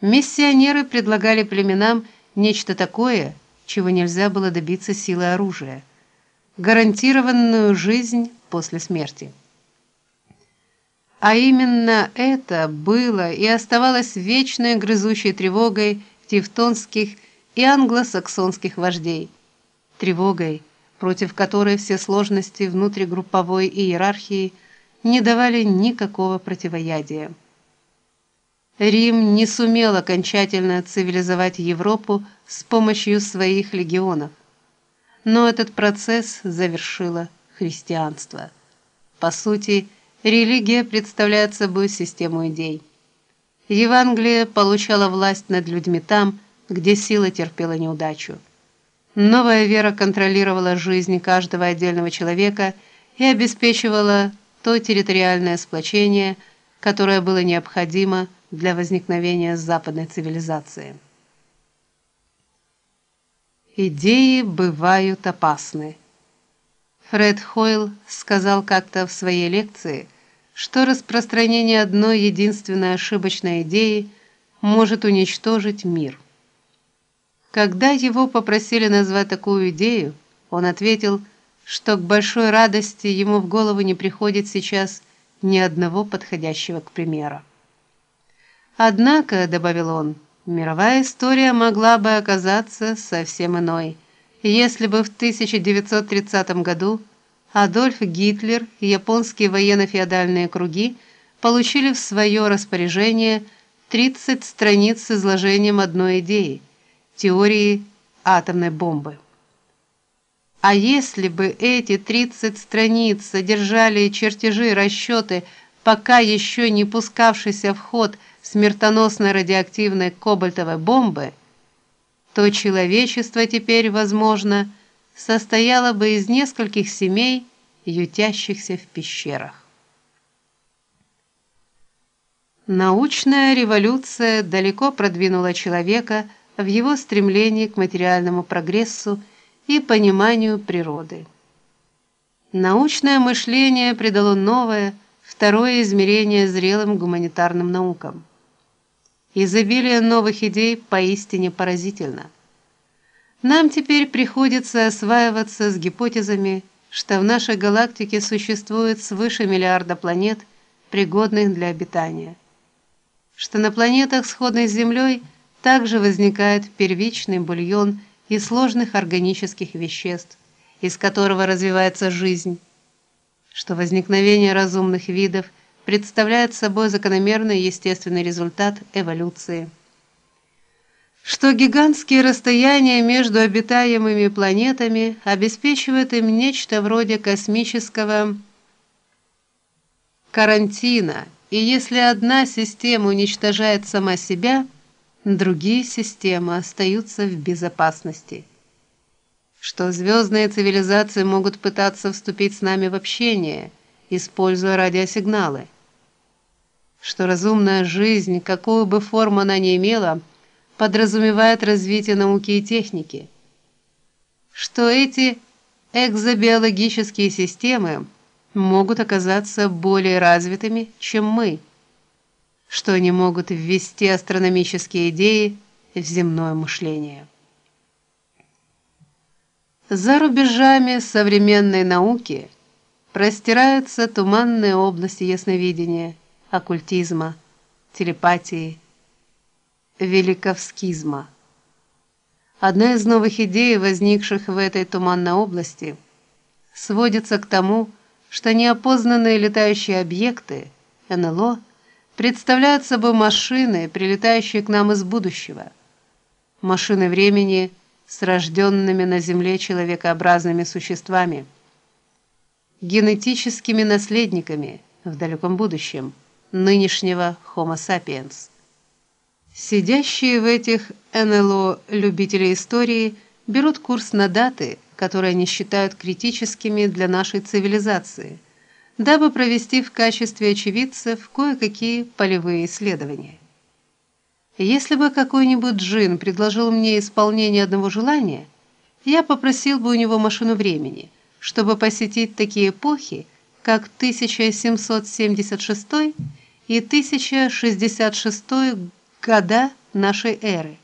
Миссионеры предлагали племенам нечто такое, чего нельзя было добиться силой оружия гарантированную жизнь после смерти. А именно это было и оставалось вечной грызущей тревогой тевтонских и англосаксонских вождей, тревогой, против которой все сложности внутригрупповой иерархии не давали никакого противоядия. Рим не сумел окончательно цивилизовать Европу с помощью своих легионов. Но этот процесс завершило христианство. По сути, религия представляет собой систему идей. Евангелие получало власть над людьми там, где сила терпела неудачу. Новая вера контролировала жизнь каждого отдельного человека и обеспечивала то территориальное сплочение, которое было необходимо для возникновения западной цивилизации. Идеи бывают опасны. Фред Хойл сказал как-то в своей лекции, что распространение одной единственной ошибочной идеи может уничтожить мир. Когда его попросили назвать такую идею, он ответил, что к большой радости ему в голову не приходит сейчас ни одного подходящего к примеру. Однако, добавил он, мировая история могла бы оказаться совсем иной, если бы в 1930 году Адольф Гитлер и японские военно-феодальные круги получили в свое распоряжение 30 страниц с изложением одной идеи теории атомной бомбы. А если бы эти 30 страниц содержали чертежи, расчеты, пока еще не пускавшийся в ход смертоносной радиоактивной кобальтовой бомбы, то человечество теперь, возможно, состояло бы из нескольких семей, ютящихся в пещерах. Научная революция далеко продвинула человека в его стремлении к материальному прогрессу и пониманию природы. Научное мышление придало новое, второе измерение зрелым гуманитарным наукам. Изобилие новых идей поистине поразительно. Нам теперь приходится осваиваться с гипотезами, что в нашей галактике существует свыше миллиарда планет, пригодных для обитания. Что на планетах, сходных с Землей, также возникает первичный бульон из сложных органических веществ, из которого развивается жизнь. Что возникновение разумных видов – представляет собой закономерный естественный результат эволюции. Что гигантские расстояния между обитаемыми планетами обеспечивают им нечто вроде космического карантина, и если одна система уничтожает сама себя, другие системы остаются в безопасности. Что звездные цивилизации могут пытаться вступить с нами в общение, используя радиосигналы что разумная жизнь, какую бы форму она ни имела, подразумевает развитие науки и техники. Что эти экзобиологические системы могут оказаться более развитыми, чем мы. Что они могут ввести астрономические идеи в земное мышление. За рубежами современной науки простираются туманные области ясновидения оккультизма, телепатии, великовскизма. Одна из новых идей, возникших в этой туманной области, сводится к тому, что неопознанные летающие объекты НЛО представляют собой машины, прилетающие к нам из будущего. Машины времени с рожденными на Земле человекообразными существами, генетическими наследниками в далеком будущем нынешнего Homo sapiens. Сидящие в этих НЛО любители истории берут курс на даты, которые они считают критическими для нашей цивилизации, дабы провести в качестве очевидцев кое-какие полевые исследования. Если бы какой-нибудь джин предложил мне исполнение одного желания, я попросил бы у него машину времени, чтобы посетить такие эпохи, как 1776 и 1066 года нашей эры.